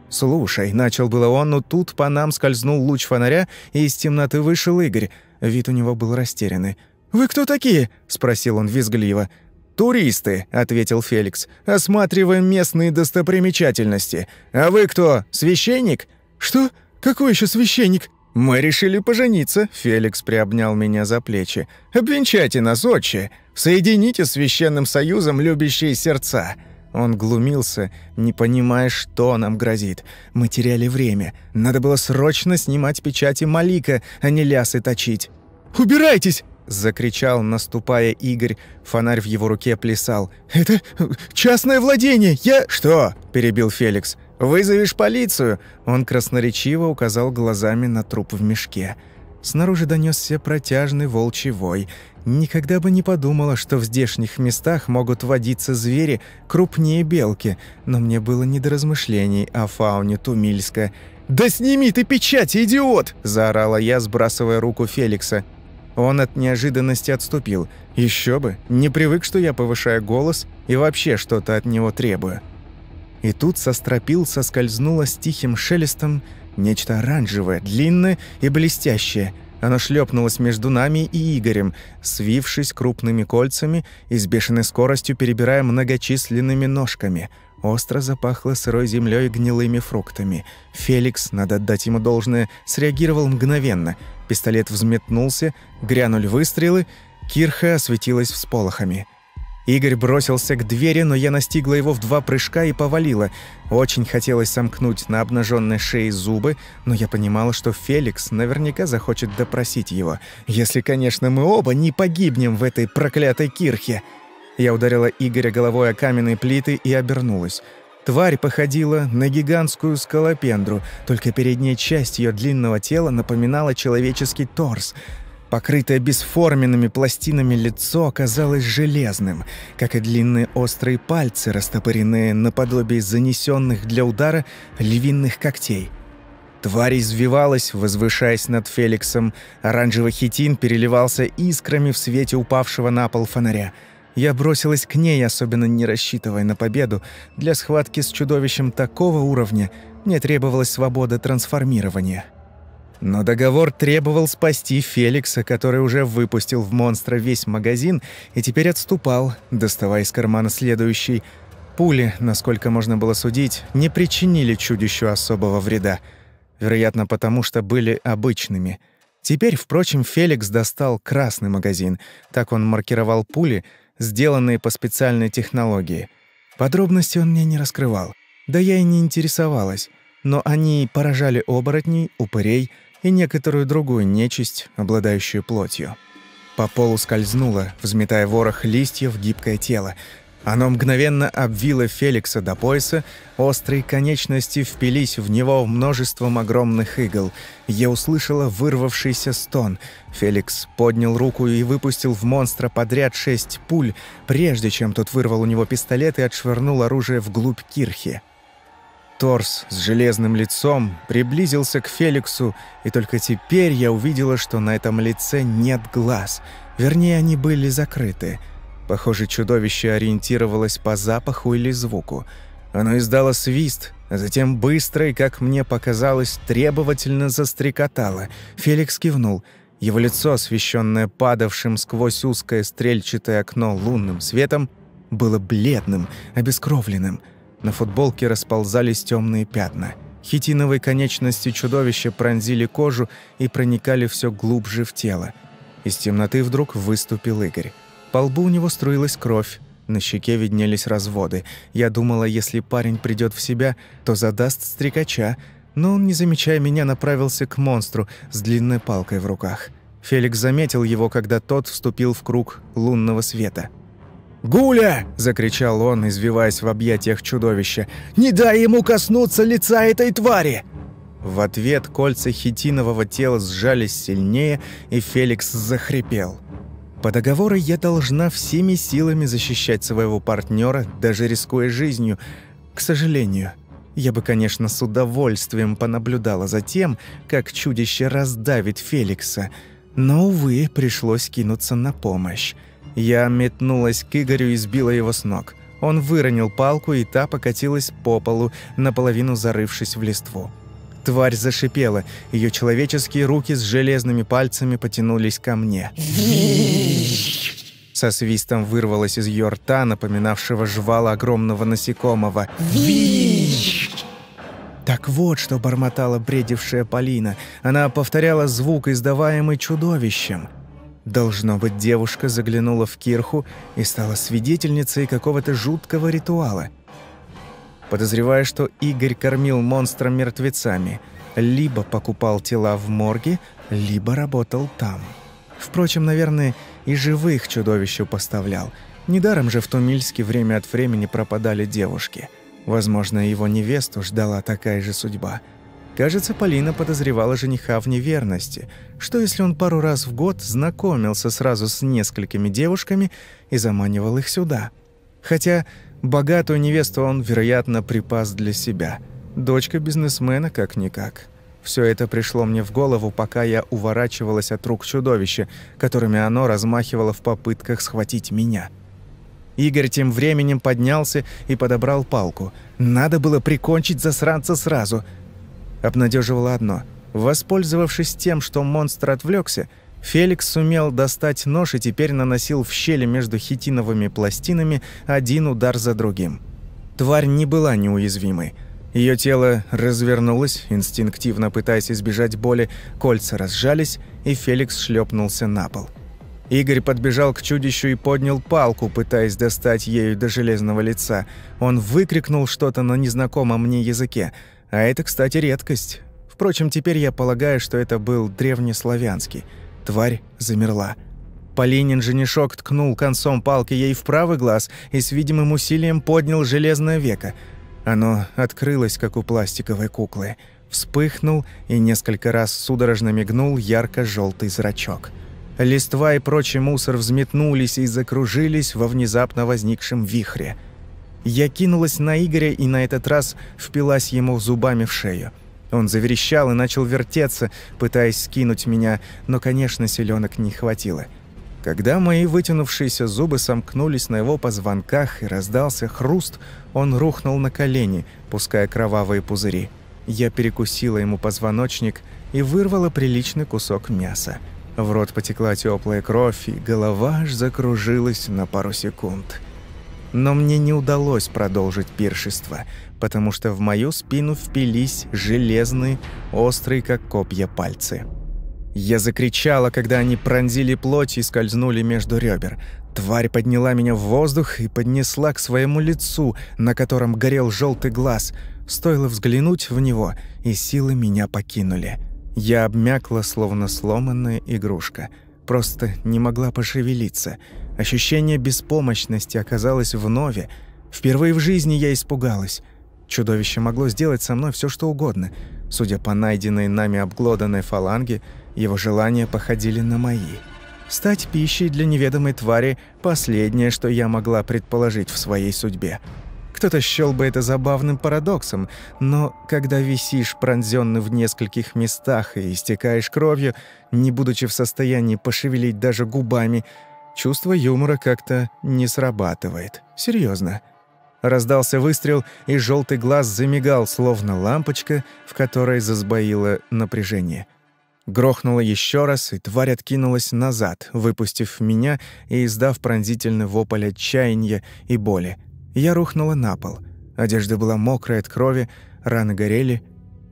«Слушай», – начал было он, но тут по нам скользнул луч фонаря, и из темноты вышел Игорь. Вид у него был растерянный. «Вы кто такие?» – спросил он визгливо. «Туристы», – ответил Феликс. «Осматриваем местные достопримечательности. А вы кто, священник?» «Что? Какой еще священник?» «Мы решили пожениться», — Феликс приобнял меня за плечи. «Обвенчайте нас, отче! Соедините священным союзом любящие сердца!» Он глумился, не понимая, что нам грозит. Мы теряли время. Надо было срочно снимать печати Малика, а не лясы точить. «Убирайтесь!» Закричал, наступая Игорь. Фонарь в его руке плясал. «Это частное владение! Я...» «Что?» – перебил Феликс. «Вызовешь полицию!» Он красноречиво указал глазами на труп в мешке. Снаружи донесся протяжный волчий вой. Никогда бы не подумала, что в здешних местах могут водиться звери крупнее белки, но мне было не до размышлений о фауне Тумильска. «Да сними ты печать, идиот!» – заорала я, сбрасывая руку Феликса. Он от неожиданности отступил. Еще бы, не привык, что я повышаю голос и вообще что-то от него требую. И тут со стропил соскользнуло с тихим шелестом нечто оранжевое, длинное и блестящее. Оно шлепнулось между нами и Игорем, свившись крупными кольцами и с бешеной скоростью перебирая многочисленными ножками – Остро запахло сырой землей и гнилыми фруктами. Феликс, надо отдать ему должное, среагировал мгновенно. Пистолет взметнулся, грянули выстрелы. Кирха осветилась всполохами. Игорь бросился к двери, но я настигла его в два прыжка и повалила. Очень хотелось сомкнуть на обнаженной шее зубы, но я понимала, что Феликс наверняка захочет допросить его. Если, конечно, мы оба не погибнем в этой проклятой кирхе. Я ударила Игоря головой о каменные плиты и обернулась. Тварь походила на гигантскую скалопендру, только передняя часть ее длинного тела напоминала человеческий торс — Покрытое бесформенными пластинами лицо оказалось железным, как и длинные острые пальцы, растопыренные наподобие занесенных для удара львиных когтей. Тварь извивалась, возвышаясь над Феликсом. Оранжевый хитин переливался искрами в свете упавшего на пол фонаря. Я бросилась к ней, особенно не рассчитывая на победу. Для схватки с чудовищем такого уровня мне требовалась свобода трансформирования. Но договор требовал спасти Феликса, который уже выпустил в монстра весь магазин и теперь отступал, доставая из кармана следующий. Пули, насколько можно было судить, не причинили чудищу особого вреда. Вероятно, потому что были обычными. Теперь, впрочем, Феликс достал красный магазин. Так он маркировал пули, сделанные по специальной технологии. Подробности он мне не раскрывал. Да я и не интересовалась. Но они поражали оборотней, упырей, и некоторую другую нечисть, обладающую плотью. По полу скользнуло, взметая ворох листьев гибкое тело. Оно мгновенно обвило Феликса до пояса, острые конечности впились в него множеством огромных игл. Я услышала вырвавшийся стон. Феликс поднял руку и выпустил в монстра подряд шесть пуль, прежде чем тот вырвал у него пистолет и отшвырнул оружие вглубь кирхи. Торс с железным лицом приблизился к Феликсу, и только теперь я увидела, что на этом лице нет глаз. Вернее, они были закрыты. Похоже, чудовище ориентировалось по запаху или звуку. Оно издало свист, а затем быстро и, как мне показалось, требовательно застрекотало. Феликс кивнул. Его лицо, освещенное падавшим сквозь узкое стрельчатое окно лунным светом, было бледным, обескровленным — на футболке расползались темные пятна. Хитиновые конечности чудовища пронзили кожу и проникали все глубже в тело. Из темноты вдруг выступил Игорь. По лбу у него струилась кровь, на щеке виднелись разводы. Я думала, если парень придет в себя, то задаст стрекача, но он, не замечая меня, направился к монстру с длинной палкой в руках. Феликс заметил его, когда тот вступил в круг лунного света. «Гуля!» – закричал он, извиваясь в объятиях чудовища. «Не дай ему коснуться лица этой твари!» В ответ кольца хитинового тела сжались сильнее, и Феликс захрипел. По договору я должна всеми силами защищать своего партнера, даже рискуя жизнью. К сожалению, я бы, конечно, с удовольствием понаблюдала за тем, как чудище раздавит Феликса, но, увы, пришлось кинуться на помощь. Я метнулась к Игорю и сбила его с ног. Он выронил палку, и та покатилась по полу, наполовину зарывшись в листву. Тварь зашипела, ее человеческие руки с железными пальцами потянулись ко мне. Со свистом вырвалось из ее рта, напоминавшего жвала огромного насекомого. Так вот, что бормотала бредившая Полина. Она повторяла звук, издаваемый чудовищем. Должно быть, девушка заглянула в кирху и стала свидетельницей какого-то жуткого ритуала. Подозревая, что Игорь кормил монстра мертвецами, либо покупал тела в морге, либо работал там. Впрочем, наверное, и живых чудовищу поставлял. Недаром же в Тумильске время от времени пропадали девушки. Возможно, его невесту ждала такая же судьба – Кажется, Полина подозревала жениха в неверности. Что если он пару раз в год знакомился сразу с несколькими девушками и заманивал их сюда? Хотя богатую невесту он, вероятно, припас для себя. Дочка бизнесмена как-никак. Все это пришло мне в голову, пока я уворачивалась от рук чудовища, которыми оно размахивало в попытках схватить меня. Игорь тем временем поднялся и подобрал палку. Надо было прикончить засранца сразу — обнадеживало одно. Воспользовавшись тем, что монстр отвлекся, Феликс сумел достать нож и теперь наносил в щели между хитиновыми пластинами один удар за другим. Тварь не была неуязвимой. Ее тело развернулось, инстинктивно пытаясь избежать боли, кольца разжались, и Феликс шлепнулся на пол. Игорь подбежал к чудищу и поднял палку, пытаясь достать ею до железного лица. Он выкрикнул что-то на незнакомом мне языке. А это, кстати, редкость. Впрочем, теперь я полагаю, что это был древнеславянский. Тварь замерла. Полинин женишок ткнул концом палки ей в правый глаз и с видимым усилием поднял железное веко. Оно открылось, как у пластиковой куклы. Вспыхнул и несколько раз судорожно мигнул ярко желтый зрачок. Листва и прочий мусор взметнулись и закружились во внезапно возникшем вихре. Я кинулась на Игоря и на этот раз впилась ему зубами в шею. Он заверещал и начал вертеться, пытаясь скинуть меня, но, конечно, селенок не хватило. Когда мои вытянувшиеся зубы сомкнулись на его позвонках и раздался хруст, он рухнул на колени, пуская кровавые пузыри. Я перекусила ему позвоночник и вырвала приличный кусок мяса. В рот потекла теплая кровь, и голова аж закружилась на пару секунд. Но мне не удалось продолжить пиршество, потому что в мою спину впились железные, острые как копья пальцы. Я закричала, когда они пронзили плоть и скользнули между ребер. Тварь подняла меня в воздух и поднесла к своему лицу, на котором горел желтый глаз. Стоило взглянуть в него, и силы меня покинули. Я обмякла, словно сломанная игрушка. Просто не могла пошевелиться. Ощущение беспомощности оказалось вновь. Впервые в жизни я испугалась. Чудовище могло сделать со мной все, что угодно. Судя по найденной нами обглоданной фаланге, его желания походили на мои. Стать пищей для неведомой твари – последнее, что я могла предположить в своей судьбе. Кто-то счёл бы это забавным парадоксом, но когда висишь пронзённый в нескольких местах и истекаешь кровью, не будучи в состоянии пошевелить даже губами, чувство юмора как-то не срабатывает. Серьезно. Раздался выстрел, и желтый глаз замигал, словно лампочка, в которой засбоило напряжение. Грохнуло еще раз, и тварь откинулась назад, выпустив меня и издав пронзительный вопль отчаяния и боли — я рухнула на пол. Одежда была мокрая от крови, раны горели.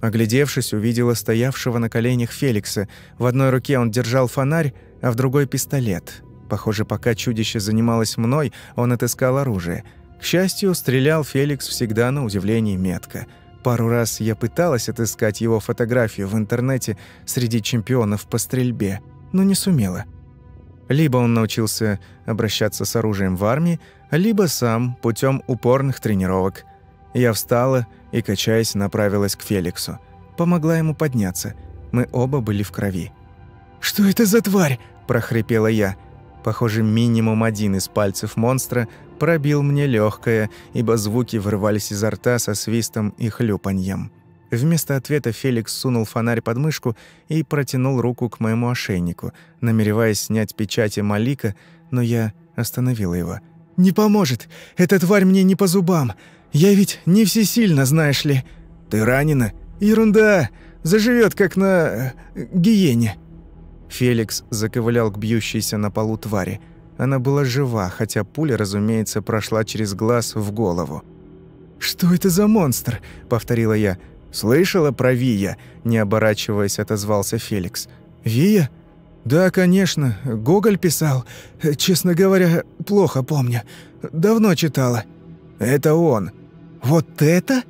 Оглядевшись, увидела стоявшего на коленях Феликса. В одной руке он держал фонарь, а в другой — пистолет. Похоже, пока чудище занималось мной, он отыскал оружие. К счастью, стрелял Феликс всегда на удивление метко. Пару раз я пыталась отыскать его фотографию в интернете среди чемпионов по стрельбе, но не сумела. Либо он научился обращаться с оружием в армии, либо сам путем упорных тренировок. Я встала и, качаясь, направилась к Феликсу. Помогла ему подняться. Мы оба были в крови. «Что это за тварь?» – прохрипела я. Похоже, минимум один из пальцев монстра пробил мне легкое, ибо звуки вырвались изо рта со свистом и хлюпаньем. Вместо ответа Феликс сунул фонарь под мышку и протянул руку к моему ошейнику, намереваясь снять печати Малика, но я остановила его – «Не поможет. Эта тварь мне не по зубам. Я ведь не всесильна, знаешь ли». «Ты ранена?» «Ерунда. Заживет, как на... Э, гиене». Феликс заковылял к бьющейся на полу твари. Она была жива, хотя пуля, разумеется, прошла через глаз в голову. «Что это за монстр?» — повторила я. «Слышала про Вия?» — не оборачиваясь, отозвался Феликс. «Вия? «Да, конечно. Гоголь писал. Честно говоря, плохо помню. Давно читала». «Это он». «Вот это?»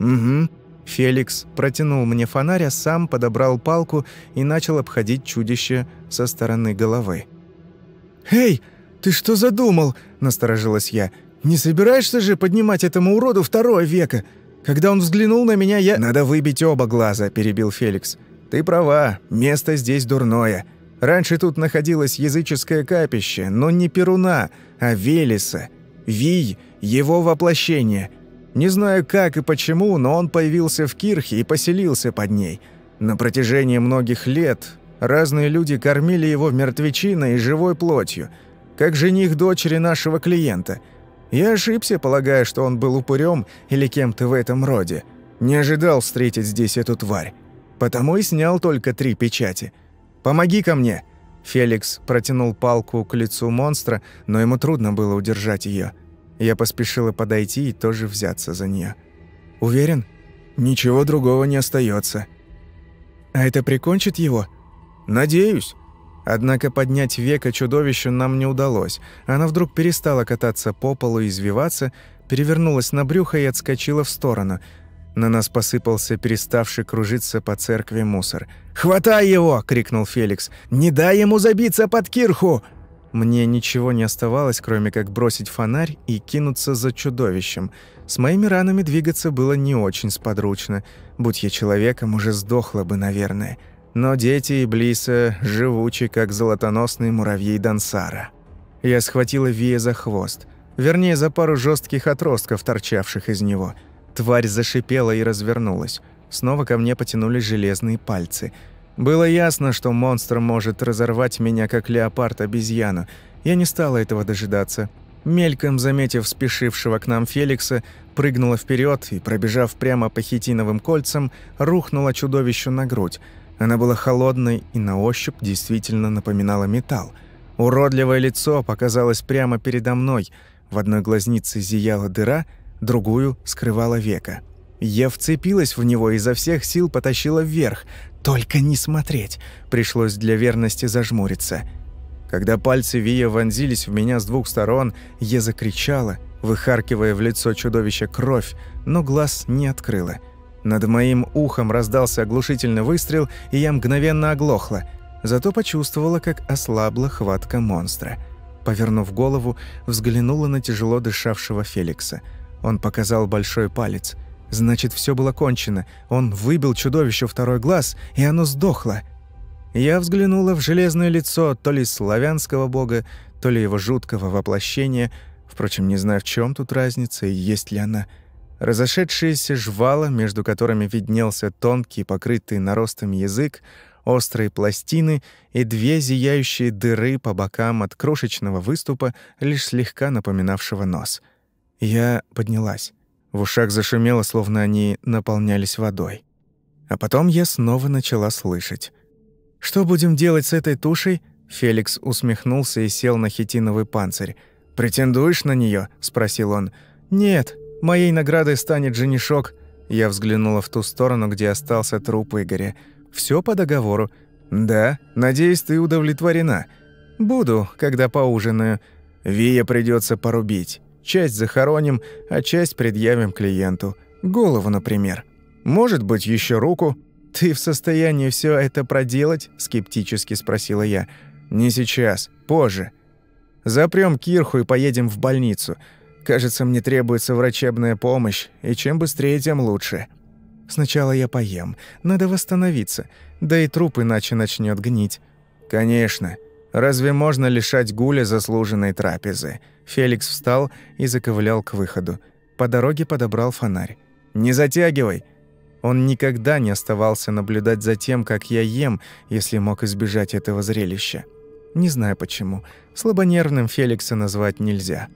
«Угу». Феликс протянул мне фонарь, а сам подобрал палку и начал обходить чудище со стороны головы. «Эй, ты что задумал?» – насторожилась я. «Не собираешься же поднимать этому уроду второе веко? Когда он взглянул на меня, я...» «Надо выбить оба глаза», – перебил Феликс. «Ты права, место здесь дурное. Раньше тут находилось языческое капище, но не Перуна, а Велеса. Вий – его воплощение. Не знаю как и почему, но он появился в Кирхе и поселился под ней. На протяжении многих лет разные люди кормили его мертвечиной и живой плотью, как жених дочери нашего клиента. Я ошибся, полагая, что он был упырем или кем-то в этом роде. Не ожидал встретить здесь эту тварь. Потому и снял только три печати – Помоги ко мне!» Феликс протянул палку к лицу монстра, но ему трудно было удержать ее. Я поспешила подойти и тоже взяться за нее. «Уверен? Ничего другого не остается. «А это прикончит его?» «Надеюсь. Однако поднять века чудовищу нам не удалось. Она вдруг перестала кататься по полу и извиваться, перевернулась на брюхо и отскочила в сторону. На нас посыпался переставший кружиться по церкви мусор. «Хватай его!» — крикнул Феликс. «Не дай ему забиться под кирху!» Мне ничего не оставалось, кроме как бросить фонарь и кинуться за чудовищем. С моими ранами двигаться было не очень сподручно. Будь я человеком, уже сдохла бы, наверное. Но дети и Блиса живучи, как золотоносные муравьи Дансара. Я схватила Вия за хвост. Вернее, за пару жестких отростков, торчавших из него. Тварь зашипела и развернулась. Снова ко мне потянулись железные пальцы – было ясно, что монстр может разорвать меня, как леопард обезьяну. Я не стала этого дожидаться. Мельком заметив спешившего к нам Феликса, прыгнула вперед и, пробежав прямо по хитиновым кольцам, рухнула чудовищу на грудь. Она была холодной и на ощупь действительно напоминала металл. Уродливое лицо показалось прямо передо мной. В одной глазнице зияла дыра, другую скрывала века. Я вцепилась в него и изо всех сил потащила вверх. Только не смотреть. Пришлось для верности зажмуриться. Когда пальцы Вия вонзились в меня с двух сторон, я закричала, выхаркивая в лицо чудовища кровь, но глаз не открыла. Над моим ухом раздался оглушительный выстрел, и я мгновенно оглохла. Зато почувствовала, как ослабла хватка монстра. Повернув голову, взглянула на тяжело дышавшего Феликса. Он показал большой палец. Значит, все было кончено. Он выбил чудовищу второй глаз, и оно сдохло. Я взглянула в железное лицо то ли славянского бога, то ли его жуткого воплощения. Впрочем, не знаю, в чем тут разница и есть ли она. Разошедшиеся жвала, между которыми виднелся тонкий, покрытый наростами язык, острые пластины и две зияющие дыры по бокам от крошечного выступа, лишь слегка напоминавшего нос. Я поднялась. В ушах зашумело, словно они наполнялись водой. А потом я снова начала слышать. «Что будем делать с этой тушей?» Феликс усмехнулся и сел на хитиновый панцирь. «Претендуешь на нее? спросил он. «Нет, моей наградой станет женишок». Я взглянула в ту сторону, где остался труп Игоря. Все по договору». «Да, надеюсь, ты удовлетворена». «Буду, когда поужинаю. Вия придется порубить». Часть захороним, а часть предъявим клиенту. Голову, например. Может быть, еще руку. Ты в состоянии все это проделать? скептически спросила я. Не сейчас, позже. Запрем кирху и поедем в больницу. Кажется, мне требуется врачебная помощь, и чем быстрее, тем лучше. Сначала я поем. Надо восстановиться. Да и труп иначе начнет гнить. Конечно. Разве можно лишать Гуля заслуженной трапезы? Феликс встал и заковылял к выходу. По дороге подобрал фонарь. «Не затягивай!» Он никогда не оставался наблюдать за тем, как я ем, если мог избежать этого зрелища. Не знаю почему. Слабонервным Феликса назвать нельзя.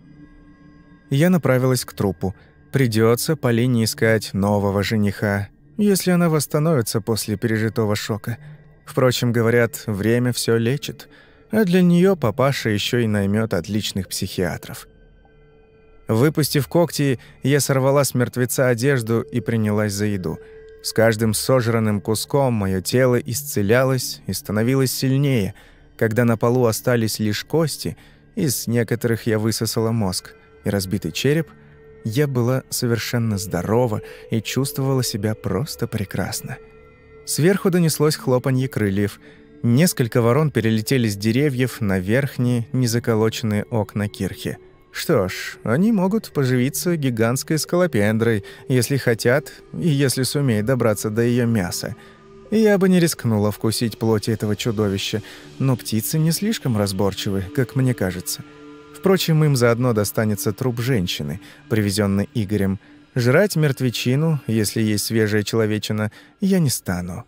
Я направилась к трупу. Придется Полине искать нового жениха, если она восстановится после пережитого шока. Впрочем, говорят, время все лечит – а для нее папаша еще и наймет отличных психиатров. Выпустив когти, я сорвала с мертвеца одежду и принялась за еду. С каждым сожранным куском мое тело исцелялось и становилось сильнее. Когда на полу остались лишь кости, из некоторых я высосала мозг и разбитый череп, я была совершенно здорова и чувствовала себя просто прекрасно. Сверху донеслось хлопанье крыльев – Несколько ворон перелетели с деревьев на верхние, незаколоченные окна кирхи. Что ж, они могут поживиться гигантской скалопендрой, если хотят и если сумеют добраться до ее мяса. Я бы не рискнула вкусить плоти этого чудовища, но птицы не слишком разборчивы, как мне кажется. Впрочем, им заодно достанется труп женщины, привезенный Игорем. Жрать мертвечину, если есть свежая человечина, я не стану.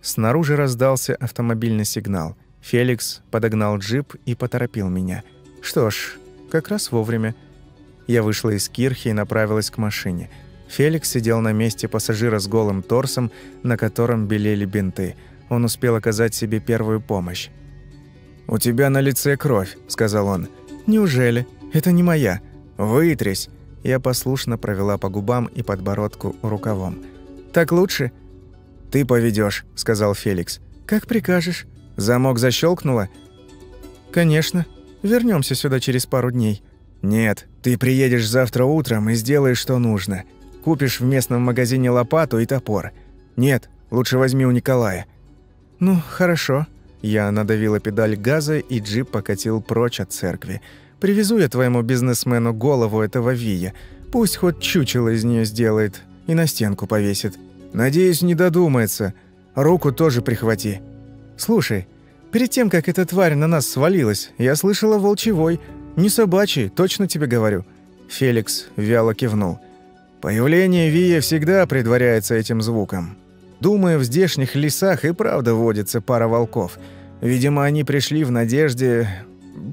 Снаружи раздался автомобильный сигнал. Феликс подогнал джип и поторопил меня. Что ж, как раз вовремя. Я вышла из кирхи и направилась к машине. Феликс сидел на месте пассажира с голым торсом, на котором белели бинты. Он успел оказать себе первую помощь. «У тебя на лице кровь», — сказал он. «Неужели? Это не моя. Вытрись». Я послушно провела по губам и подбородку рукавом. «Так лучше?» «Ты поведешь, сказал Феликс. «Как прикажешь». Замок защелкнуло? Конечно. Вернемся сюда через пару дней. Нет, ты приедешь завтра утром и сделаешь, что нужно. Купишь в местном магазине лопату и топор. Нет, лучше возьми у Николая. Ну, хорошо. Я надавила педаль газа, и джип покатил прочь от церкви. Привезу я твоему бизнесмену голову этого Вия. Пусть хоть чучело из нее сделает и на стенку повесит. Надеюсь, не додумается. Руку тоже прихвати. Слушай, перед тем, как эта тварь на нас свалилась, я слышала волчевой. Не собачий, точно тебе говорю». Феликс вяло кивнул. «Появление Вия всегда предваряется этим звуком. Думаю, в здешних лесах и правда водится пара волков. Видимо, они пришли в надежде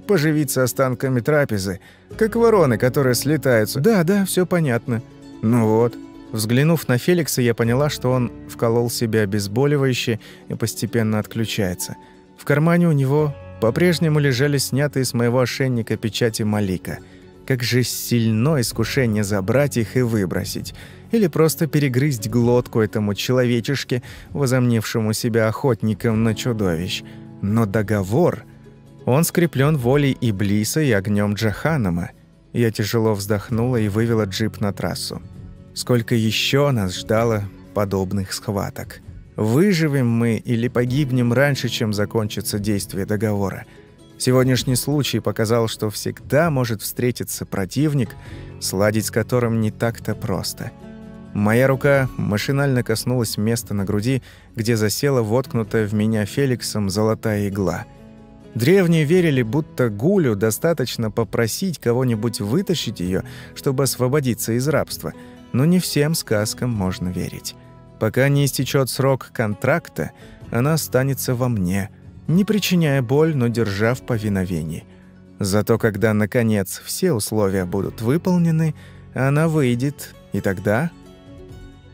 поживиться останками трапезы, как вороны, которые слетаются. Да, да, все понятно. Ну вот. Взглянув на Феликса, я поняла, что он вколол себе обезболивающее и постепенно отключается. В кармане у него по-прежнему лежали снятые с моего ошейника печати Малика. Как же сильно искушение забрать их и выбросить. Или просто перегрызть глотку этому человечешке, возомнившему себя охотником на чудовищ. Но договор... Он скреплен волей Иблиса и огнем Джаханома. Я тяжело вздохнула и вывела джип на трассу. Сколько еще нас ждало подобных схваток. Выживем мы или погибнем раньше, чем закончится действие договора. Сегодняшний случай показал, что всегда может встретиться противник, сладить с которым не так-то просто. Моя рука машинально коснулась места на груди, где засела воткнутая в меня Феликсом золотая игла – Древние верили, будто Гулю достаточно попросить кого-нибудь вытащить ее, чтобы освободиться из рабства, но не всем сказкам можно верить. Пока не истечет срок контракта, она останется во мне, не причиняя боль, но держа в повиновении. Зато когда, наконец, все условия будут выполнены, она выйдет, и тогда...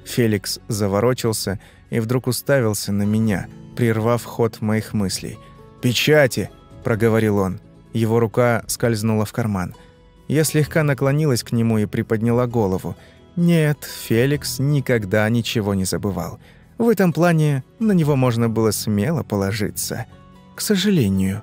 Феликс заворочился и вдруг уставился на меня, прервав ход моих мыслей – «Печати!» – проговорил он. Его рука скользнула в карман. Я слегка наклонилась к нему и приподняла голову. Нет, Феликс никогда ничего не забывал. В этом плане на него можно было смело положиться. К сожалению.